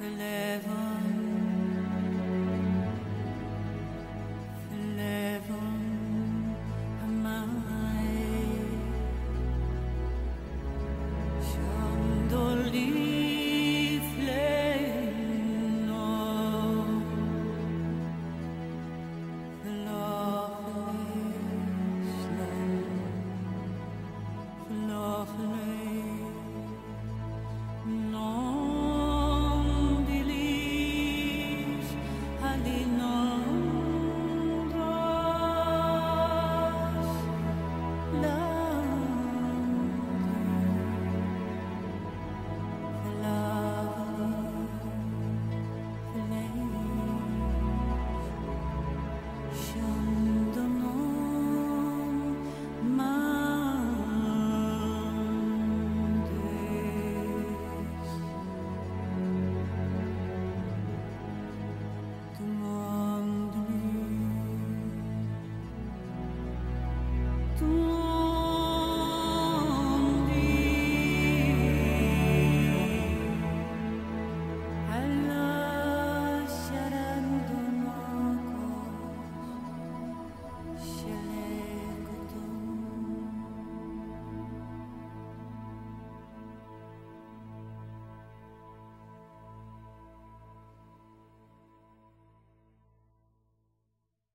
que lèvres